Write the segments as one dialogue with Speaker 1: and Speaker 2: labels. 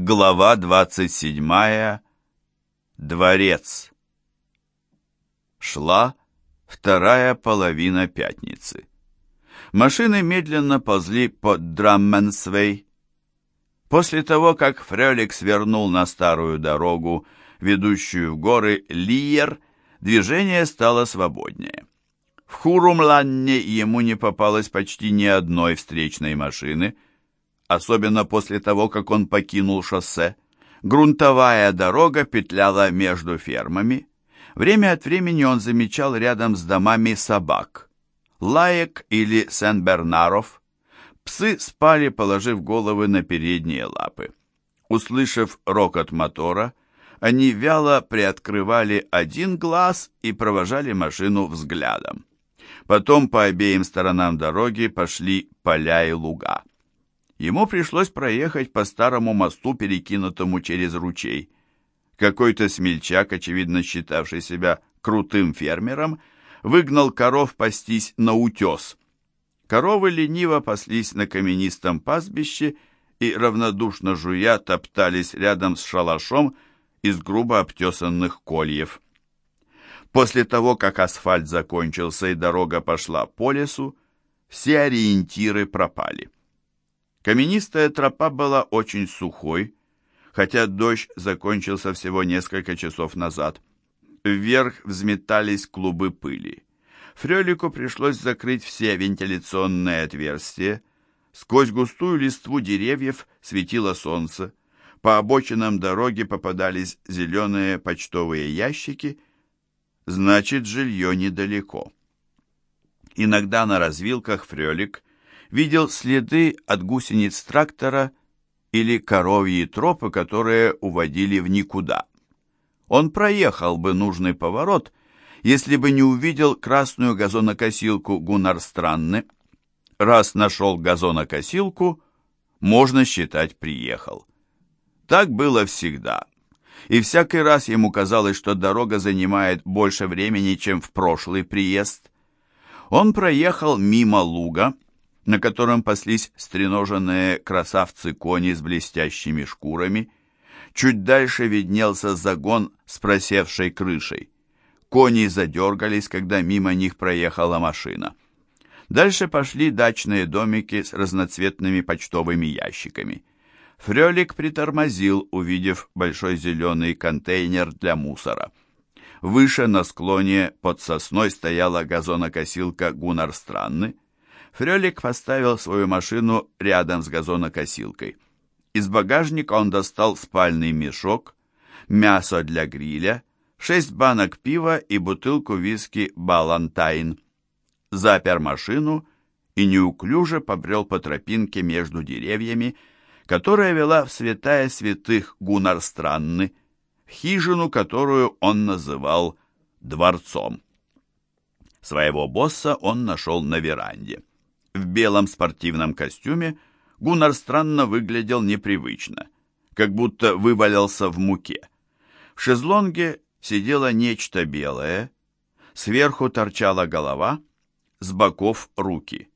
Speaker 1: Глава 27. Дворец. Шла вторая половина пятницы. Машины медленно ползли по Драмменсвей. После того, как Фрелик свернул на старую дорогу, ведущую в горы Лиер, движение стало свободнее. В Хурумланне ему не попалось почти ни одной встречной машины – особенно после того, как он покинул шоссе. Грунтовая дорога петляла между фермами. Время от времени он замечал рядом с домами собак. Лаек или Сен-Бернаров. Псы спали, положив головы на передние лапы. Услышав рокот мотора, они вяло приоткрывали один глаз и провожали машину взглядом. Потом по обеим сторонам дороги пошли поля и луга ему пришлось проехать по старому мосту, перекинутому через ручей. Какой-то смельчак, очевидно считавший себя крутым фермером, выгнал коров пастись на утес. Коровы лениво паслись на каменистом пастбище и, равнодушно жуя, топтались рядом с шалашом из грубо обтесанных кольев. После того, как асфальт закончился и дорога пошла по лесу, все ориентиры пропали. Каменистая тропа была очень сухой, хотя дождь закончился всего несколько часов назад. Вверх взметались клубы пыли. Фрелику пришлось закрыть все вентиляционные отверстия. Сквозь густую листву деревьев светило солнце. По обочинам дороги попадались зеленые почтовые ящики. Значит, жилье недалеко. Иногда на развилках Фрелик видел следы от гусениц трактора или коровьи тропы, которые уводили в никуда. Он проехал бы нужный поворот, если бы не увидел красную газонокосилку Гуннар Странны. Раз нашел газонокосилку, можно считать, приехал. Так было всегда. И всякий раз ему казалось, что дорога занимает больше времени, чем в прошлый приезд. Он проехал мимо луга, на котором паслись стреноженные красавцы-кони с блестящими шкурами. Чуть дальше виднелся загон с просевшей крышей. Кони задергались, когда мимо них проехала машина. Дальше пошли дачные домики с разноцветными почтовыми ящиками. Фрелик притормозил, увидев большой зеленый контейнер для мусора. Выше на склоне под сосной стояла газонокосилка Гуннар Странны, Фрелик поставил свою машину рядом с газонокосилкой. Из багажника он достал спальный мешок, мясо для гриля, шесть банок пива и бутылку виски «Балантайн». Запер машину и неуклюже побрел по тропинке между деревьями, которая вела в святая святых Гуннар Странны, в хижину, которую он называл дворцом. Своего босса он нашел на веранде. В белом спортивном костюме Гуннар странно выглядел непривычно, как будто вывалился в муке. В шезлонге сидело нечто белое, сверху торчала голова, с боков руки.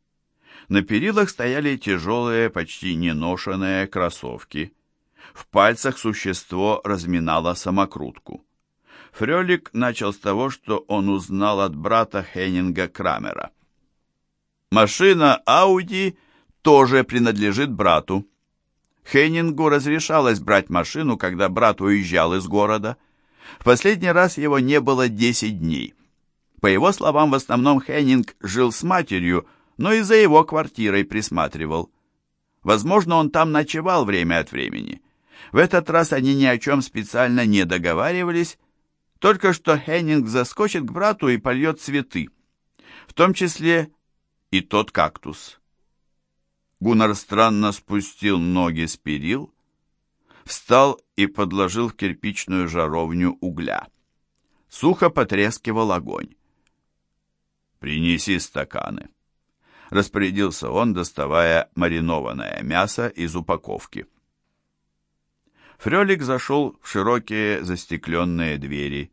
Speaker 1: На перилах стояли тяжелые, почти неношенные кроссовки. В пальцах существо разминало самокрутку. Фрелик начал с того, что он узнал от брата Хеннинга Крамера – Машина Ауди тоже принадлежит брату. Хеннингу разрешалось брать машину, когда брат уезжал из города. В последний раз его не было 10 дней. По его словам, в основном Хеннинг жил с матерью, но и за его квартирой присматривал. Возможно, он там ночевал время от времени. В этот раз они ни о чем специально не договаривались, только что Хеннинг заскочит к брату и польет цветы. В том числе и тот кактус. Гуннар странно спустил ноги с перил, встал и подложил в кирпичную жаровню угля. Сухо потрескивал огонь. «Принеси стаканы», — распорядился он, доставая маринованное мясо из упаковки. Фрелик зашел в широкие застекленные двери.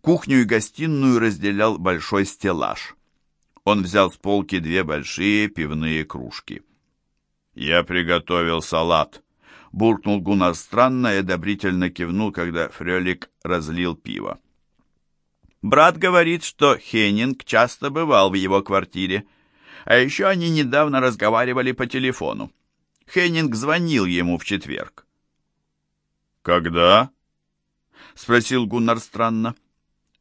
Speaker 1: Кухню и гостиную разделял большой стеллаж. Он взял с полки две большие пивные кружки. «Я приготовил салат», — буркнул Гуннар странно и одобрительно кивнул, когда Фрелик разлил пиво. Брат говорит, что Хеннинг часто бывал в его квартире, а еще они недавно разговаривали по телефону. Хеннинг звонил ему в четверг.
Speaker 2: «Когда?»
Speaker 1: — спросил Гуннар странно.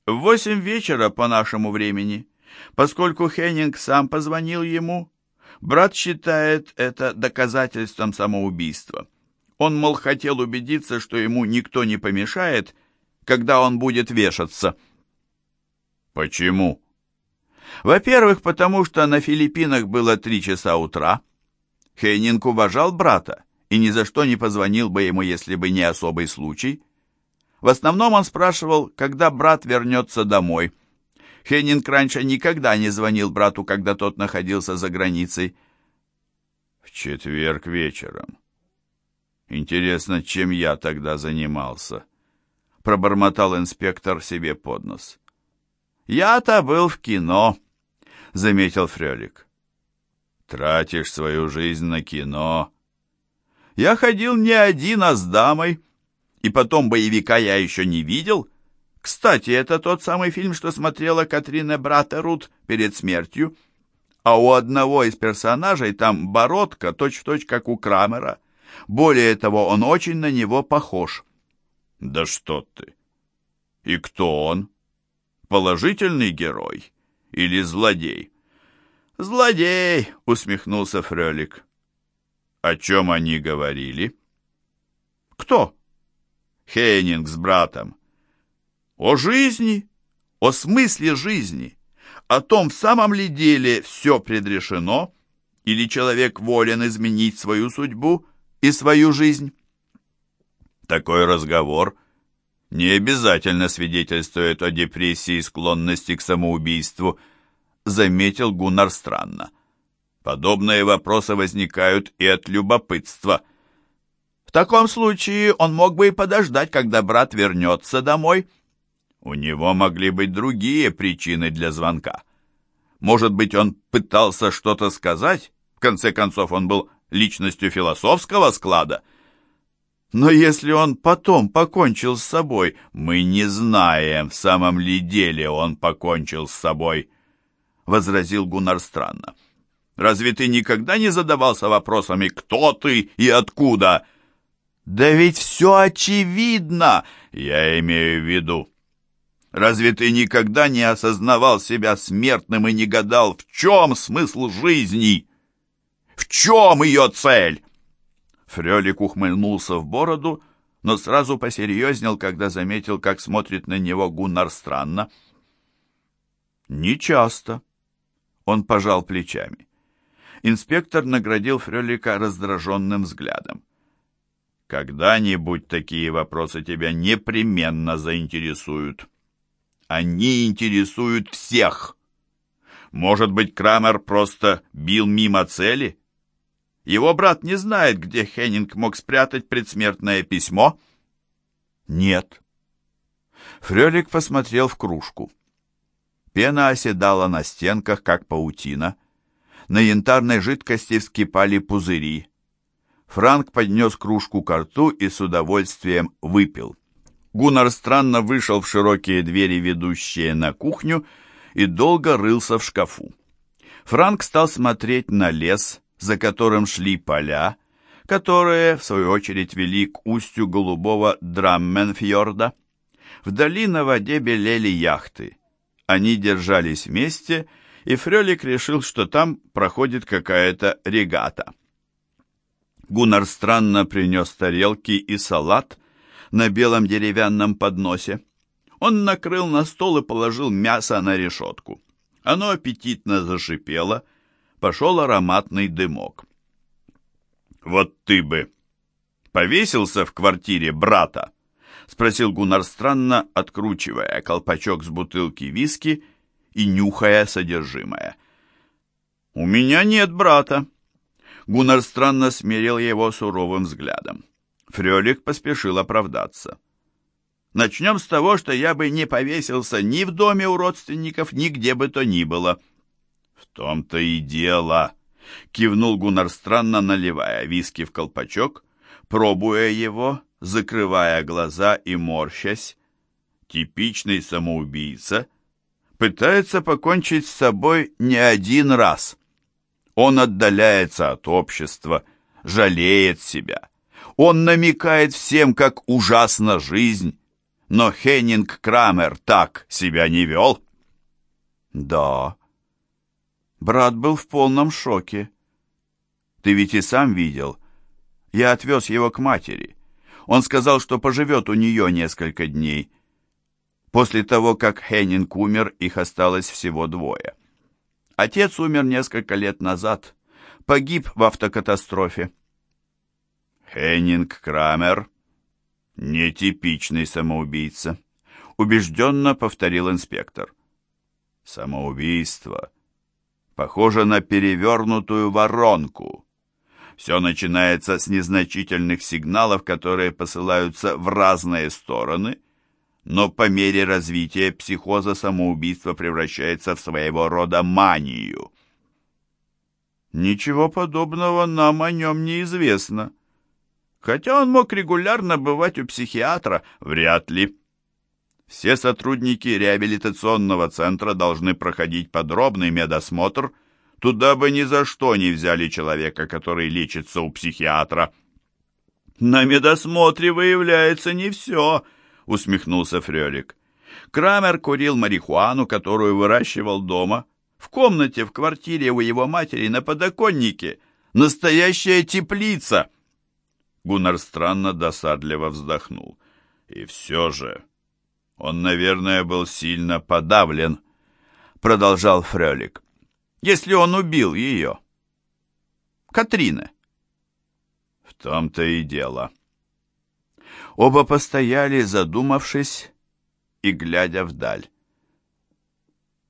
Speaker 1: «В восемь вечера по нашему времени. Поскольку Хеннинг сам позвонил ему, брат считает это доказательством самоубийства. Он, мол, хотел убедиться, что ему никто не помешает, когда он будет вешаться».
Speaker 2: «Почему?»
Speaker 1: «Во-первых, потому что на Филиппинах было три часа утра. Хеннинг уважал брата и ни за что не позвонил бы ему, если бы не особый случай». В основном он спрашивал, когда брат вернется домой. Хеннинг раньше никогда не звонил брату, когда тот находился за границей.
Speaker 2: В четверг вечером. Интересно, чем я тогда занимался? Пробормотал инспектор себе под нос.
Speaker 1: «Я-то был в кино», — заметил Фрелик.
Speaker 2: «Тратишь свою жизнь на кино».
Speaker 1: «Я ходил не один, а с дамой». И потом боевика я еще не видел. Кстати, это тот самый фильм, что смотрела Катрина Братерут перед смертью. А у одного из персонажей там бородка, точь-в-точь, -точь, как у Крамера. Более того, он очень на него похож.
Speaker 2: Да что ты! И кто он? Положительный герой или злодей?
Speaker 1: Злодей, усмехнулся Фрелик.
Speaker 2: О чем они говорили?
Speaker 1: Кто? Хейнинг с братом. О жизни, о смысле жизни, о том, в самом ли деле все предрешено, или человек волен изменить свою судьбу и свою жизнь.
Speaker 2: Такой разговор не обязательно свидетельствует о депрессии и склонности к самоубийству, заметил Гуннар странно. Подобные вопросы возникают и от любопытства –
Speaker 1: в таком случае он мог бы и подождать, когда брат вернется домой.
Speaker 2: У него могли быть другие причины для звонка. Может быть, он пытался что-то сказать? В конце концов, он был личностью философского склада.
Speaker 1: Но если он потом покончил с собой,
Speaker 2: мы не знаем, в самом ли деле он покончил с собой, — возразил Гуннар странно. Разве ты никогда не задавался вопросами «Кто ты и откуда?»
Speaker 1: «Да ведь все очевидно!»
Speaker 2: «Я имею в виду. Разве ты никогда не осознавал себя смертным и не гадал, в чем смысл жизни? В чем ее цель?»
Speaker 1: Фрелик ухмыльнулся в бороду, но сразу посерьезнел, когда заметил, как смотрит на него Гуннар странно. «Не часто», — он пожал плечами. Инспектор наградил Фрелика раздраженным взглядом.
Speaker 2: Когда-нибудь такие вопросы тебя непременно заинтересуют. Они интересуют всех. Может быть, Крамер просто бил мимо цели? Его брат не знает, где Хеннинг мог спрятать предсмертное письмо?
Speaker 1: Нет. Фрелик посмотрел в кружку. Пена оседала на стенках, как паутина. На янтарной жидкости вскипали пузыри. Франк поднес кружку к рту и с удовольствием выпил. Гуннар странно вышел в широкие двери, ведущие на кухню, и долго рылся в шкафу. Франк стал смотреть на лес, за которым шли поля, которые, в свою очередь, вели к устью голубого Драмменфьорда. Вдали на воде белели яхты. Они держались вместе, и Фрелик решил, что там проходит какая-то регата. Гуннар странно принес тарелки и салат на белом деревянном подносе. Он накрыл на стол и положил мясо на решетку. Оно аппетитно зашипело, пошел ароматный дымок.
Speaker 2: «Вот ты бы повесился в квартире брата?» — спросил Гуннар странно, откручивая колпачок с бутылки виски и нюхая содержимое.
Speaker 1: «У меня нет брата», Гуннар странно смерил его суровым взглядом. Фрелик поспешил оправдаться. «Начнем с того, что я бы не повесился ни в доме у родственников, ни где бы то ни было».
Speaker 2: «В том-то и дело», — кивнул Гуннар странно, наливая виски в колпачок,
Speaker 1: Пробуя его, закрывая глаза и морщась, типичный самоубийца пытается покончить с собой не один раз. Он отдаляется от общества, жалеет себя. Он намекает всем, как ужасна жизнь, но Хеннинг Крамер так себя не вел. Да, брат был в полном шоке. Ты ведь и сам видел. Я отвез его к матери. Он сказал, что поживет у нее несколько дней. После того, как Хеннинг умер, их осталось всего двое. Отец умер несколько лет назад. Погиб в автокатастрофе.
Speaker 2: Хеннинг Крамер — нетипичный самоубийца, убежденно повторил инспектор. Самоубийство похоже на перевернутую воронку. Все начинается с незначительных сигналов, которые посылаются в разные стороны, но по мере развития психоза самоубийство превращается в своего рода манию.
Speaker 1: Ничего подобного нам о нем не известно. Хотя он мог регулярно бывать у психиатра, вряд ли. Все сотрудники реабилитационного центра должны проходить подробный медосмотр – Туда бы ни за что не взяли человека, который лечится у психиатра.
Speaker 2: На медосмотре выявляется не все, усмехнулся Фрелик. Крамер курил марихуану, которую выращивал дома, в комнате в квартире у его матери на подоконнике. Настоящая теплица. Гуннар странно досадливо вздохнул. И все же он, наверное, был сильно подавлен, продолжал Фрелик если он убил ее? Катрина. В том-то и дело. Оба постояли, задумавшись и глядя вдаль.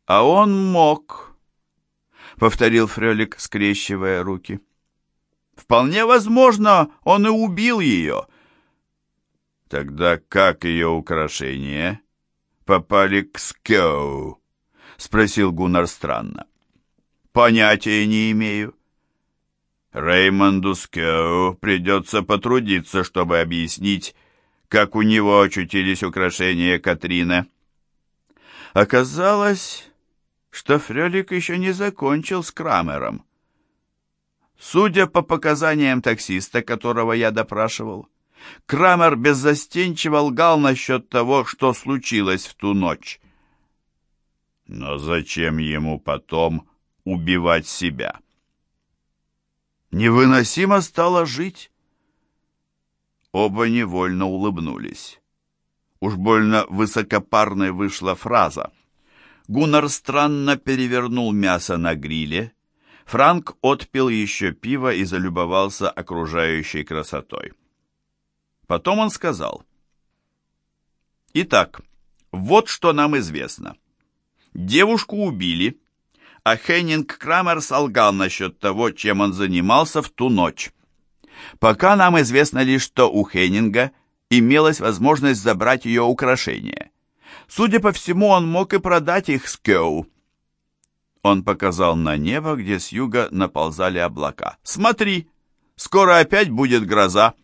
Speaker 2: «А он мог», — повторил Фрелик, скрещивая руки. «Вполне возможно, он и убил ее». «Тогда как ее украшения попали к Скеу?» — спросил Гуннар странно. Понятия не имею. Реймонду Скеу придется потрудиться, чтобы объяснить, как у него очутились украшения Катрины. Оказалось, что Фрелик еще не закончил с Крамером. Судя по показаниям таксиста, которого я допрашивал, Крамер беззастенчиво лгал насчет того, что случилось в ту ночь. Но зачем ему потом убивать себя. Невыносимо стало жить. Оба невольно улыбнулись. Уж больно высокопарной вышла фраза. Гуннар странно перевернул мясо на гриле. Франк отпил еще пиво и залюбовался окружающей красотой. Потом он сказал. «Итак, вот что нам известно. Девушку убили, а Хеннинг Крамер солгал насчет того, чем он занимался в ту ночь. Пока нам известно лишь, что у Хеннинга имелась возможность забрать ее украшения. Судя по всему, он мог и продать их Скеу. Он показал на небо, где с юга наползали облака. «Смотри, скоро опять будет гроза!»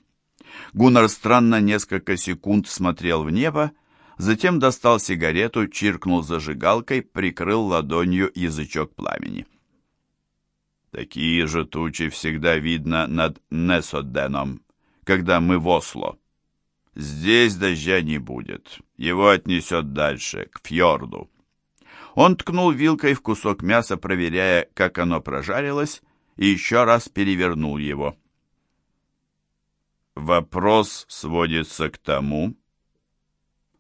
Speaker 2: Гуннар странно несколько секунд смотрел в небо, затем достал сигарету, чиркнул зажигалкой, прикрыл ладонью язычок пламени. Такие же тучи всегда видно над Несоденом, когда мы в Осло. Здесь дождя не будет, его отнесет дальше, к фьорду. Он ткнул вилкой в кусок мяса, проверяя, как оно прожарилось, и еще раз перевернул его. Вопрос сводится к тому,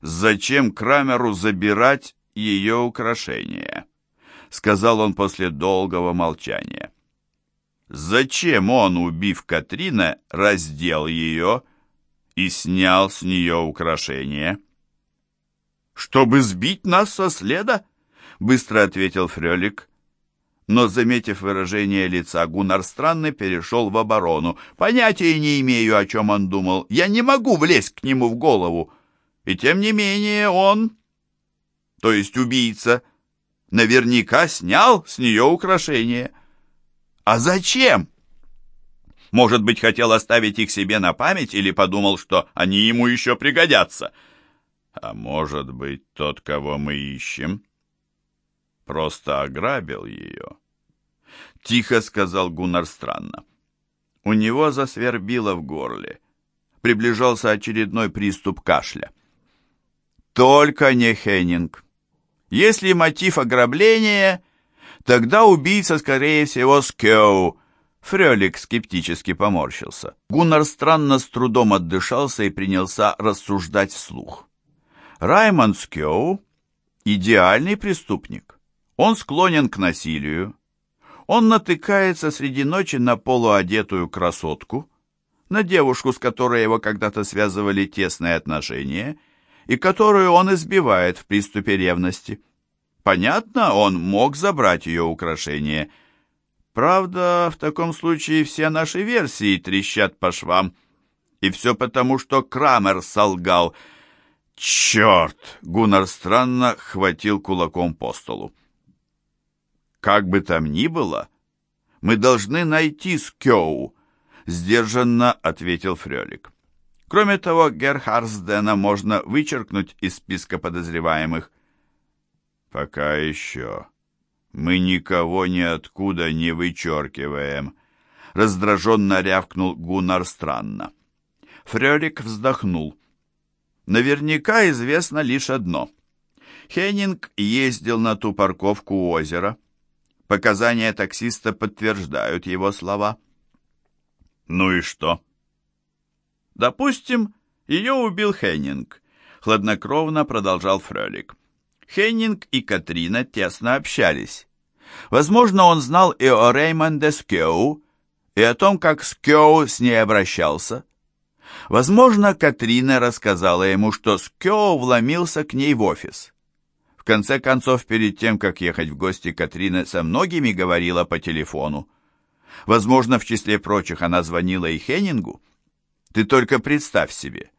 Speaker 2: «Зачем Крамеру забирать ее украшения?» — сказал он после долгого молчания. «Зачем он, убив Катрина, раздел ее и снял с нее украшения?» «Чтобы сбить нас со следа?» — быстро ответил Фрелик. Но, заметив выражение лица, Гуннар странно перешел в оборону. «Понятия не имею, о чем он думал. Я не могу влезть к нему в голову. И тем не менее он, то есть убийца, наверняка снял с нее украшение. А зачем? Может быть, хотел оставить их себе на память или подумал, что они ему еще пригодятся? А может быть, тот, кого мы ищем, просто ограбил ее? Тихо сказал Гуннар странно. У него засвербило в горле. Приближался очередной приступ кашля. Только не Хеннинг. Если мотив ограбления, тогда убийца, скорее всего, Скеу. Фрелик скептически поморщился. Гуннар странно с трудом отдышался и принялся рассуждать вслух. Раймонд Скеу — идеальный преступник. Он склонен к насилию. Он натыкается среди ночи на полуодетую красотку, на девушку, с которой его когда-то связывали тесные отношения, и которую он избивает в приступе ревности. Понятно, он мог забрать ее украшение. Правда, в таком случае все наши версии трещат по швам. И все потому, что Крамер солгал. Черт! Гуннар странно хватил кулаком по столу. Как бы там ни было, мы должны найти Скёу, сдержанно ответил Фрёлик. Кроме того, Герхарсдена можно вычеркнуть из списка подозреваемых. Пока еще. Мы никого ниоткуда не вычеркиваем. Раздраженно рявкнул Гуннар странно. Фрёлик вздохнул. Наверняка известно лишь одно. Хеннинг ездил на ту парковку у озера. Показания таксиста подтверждают его слова. Ну и что? Допустим, ее убил Хеннинг. Хладнокровно продолжал Фрелик. Хеннинг и Катрина тесно общались. Возможно, он знал и о Реймонде Скеу, и о том, как Скеу с ней обращался. Возможно, Катрина рассказала ему, что Скеу вломился к ней в офис конце концов, перед тем, как ехать в гости, Катрина со многими говорила по телефону. Возможно, в числе прочих она звонила и Хеннингу. Ты только представь себе.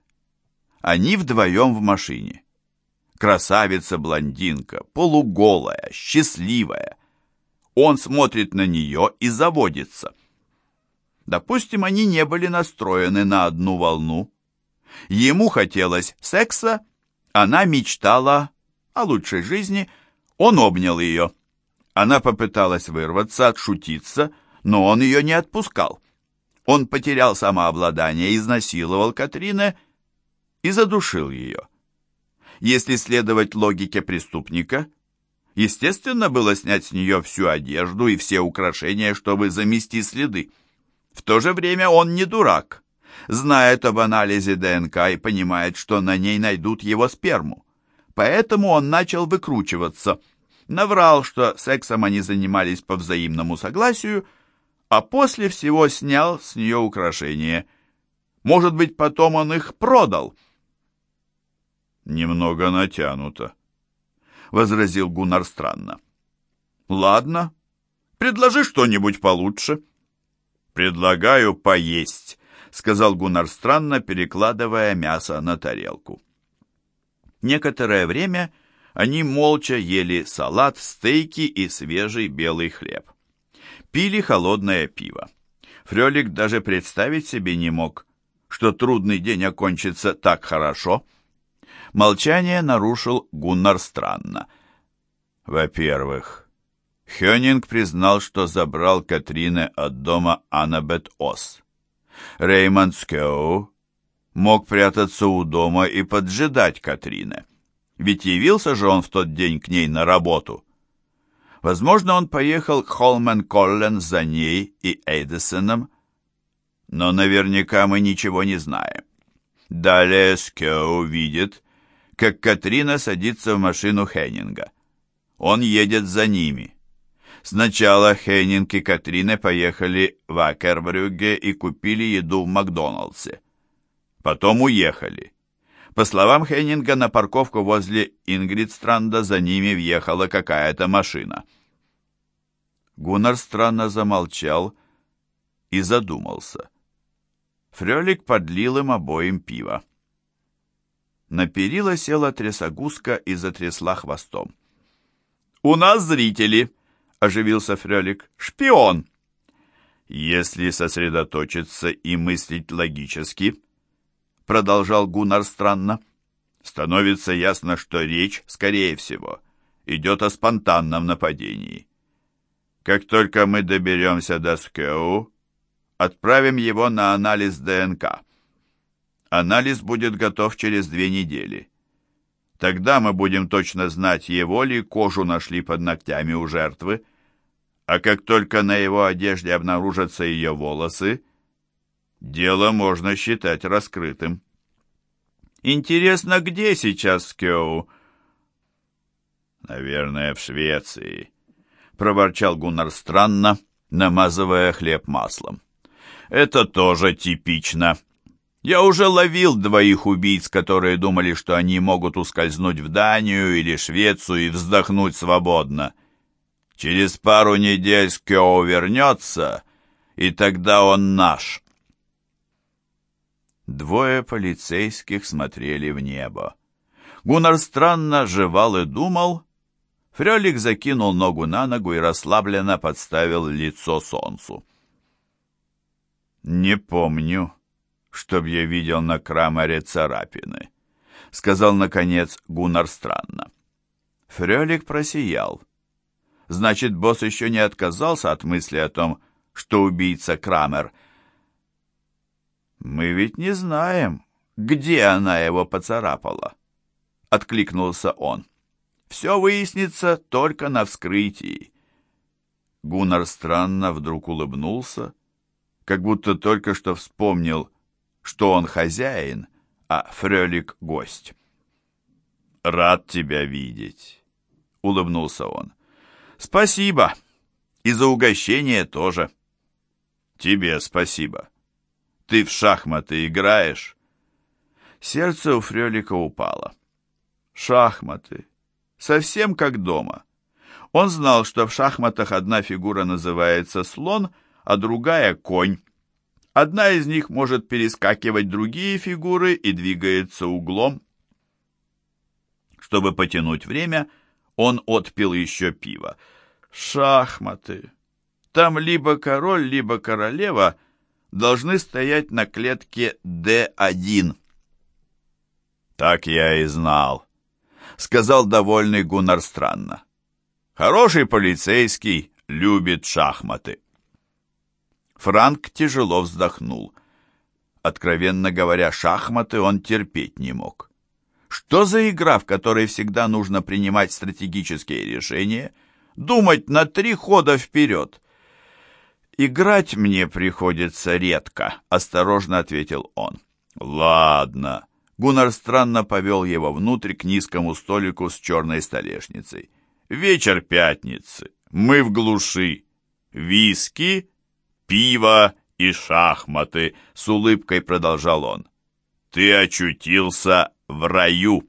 Speaker 2: Они вдвоем в машине. Красавица-блондинка, полуголая, счастливая. Он смотрит на нее и заводится. Допустим, они не были настроены на одну волну. Ему хотелось секса, она мечтала о лучшей жизни, он обнял ее. Она попыталась вырваться, отшутиться, но он ее не отпускал. Он потерял самообладание, изнасиловал Катрина и задушил ее. Если следовать логике преступника, естественно было снять с нее всю одежду и все украшения, чтобы замести следы. В то же время он не дурак, знает об анализе ДНК и понимает, что на ней найдут его сперму. Поэтому он начал выкручиваться. Наврал, что сексом они занимались по взаимному согласию, а после всего снял с нее украшения. Может быть, потом он их продал? Немного натянуто, — возразил Гуннар странно. Ладно, предложи что-нибудь получше. Предлагаю поесть, — сказал Гуннар странно, перекладывая мясо на тарелку. Некоторое время они молча ели салат, стейки и свежий белый хлеб. Пили холодное пиво. Фрелик даже представить себе не мог, что трудный день окончится так хорошо. Молчание нарушил Гуннар странно. Во-первых, Хёнинг признал, что забрал Катрины от дома Аннабет Ос. Реймонд Скеу мог прятаться у дома и поджидать Катрины. Ведь явился же он в тот день к ней на работу. Возможно, он поехал к Холмен Коллен за ней и Эйдесоном, но наверняка мы ничего не знаем. Далее Скео видит, как Катрина садится в машину Хеннинга. Он едет за ними. Сначала Хеннинг и Катрина поехали в Акербрюгге и купили еду в Макдоналдсе. Потом уехали. По словам Хеннинга, на парковку возле Ингридстранда за ними въехала какая-то машина. Гуннар странно замолчал и задумался. Фрелик подлил им обоим пиво. На перила села трясогузка и затрясла хвостом. «У нас зрители!» — оживился Фрелик. «Шпион!» Если сосредоточиться и мыслить логически, продолжал Гуннар странно, становится ясно, что речь, скорее всего, идет о спонтанном нападении. Как только мы доберемся до Скеу, отправим его на анализ ДНК. Анализ будет готов через две недели. Тогда мы будем точно знать, его ли кожу нашли под ногтями у жертвы, а как только на его одежде обнаружатся ее волосы, дело можно считать раскрытым. Интересно, где сейчас Скеу? Наверное, в Швеции, проворчал Гуннар странно, намазывая хлеб маслом. Это тоже типично. Я уже ловил двоих убийц, которые думали, что они могут ускользнуть в Данию или Швецию и вздохнуть свободно. Через пару недель Скео вернется, и тогда он наш. Двое полицейских смотрели в небо. Гуннар странно жевал и думал. Фрелик закинул ногу на ногу и расслабленно подставил лицо солнцу. «Не помню, чтоб я видел на Крамере царапины», — сказал, наконец, Гуннар странно. Фрелик просиял. Значит, босс еще не отказался от мысли о том, что убийца Крамер. «Мы ведь не знаем, где она его поцарапала», — откликнулся он. «Все выяснится только на вскрытии». Гуннар странно вдруг улыбнулся, как будто только что вспомнил, что он хозяин, а Фрелик — гость. «Рад тебя видеть», — улыбнулся он. «Спасибо. И за угощение тоже». «Тебе спасибо. Ты в шахматы играешь?» Сердце у Фрелика упало. «Шахматы. Совсем как дома». Он знал, что в шахматах одна фигура называется слон, а другая — конь. Одна из них может перескакивать другие фигуры и двигается углом. Чтобы потянуть время, он отпил еще пиво. Шахматы. Там либо король, либо королева должны стоять на клетке D1. Так я и знал, сказал довольный Гуннар странно. Хороший полицейский любит шахматы. Франк тяжело вздохнул. Откровенно говоря, шахматы он терпеть не мог. Что за игра, в которой всегда нужно принимать стратегические решения, думать на три хода вперед? «Играть мне приходится редко», — осторожно ответил он. «Ладно». Гуннар странно повел его внутрь к низкому столику с черной столешницей. «Вечер пятницы. Мы в глуши. Виски, пиво и шахматы», — с улыбкой продолжал он. «Ты очутился в раю.